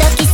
時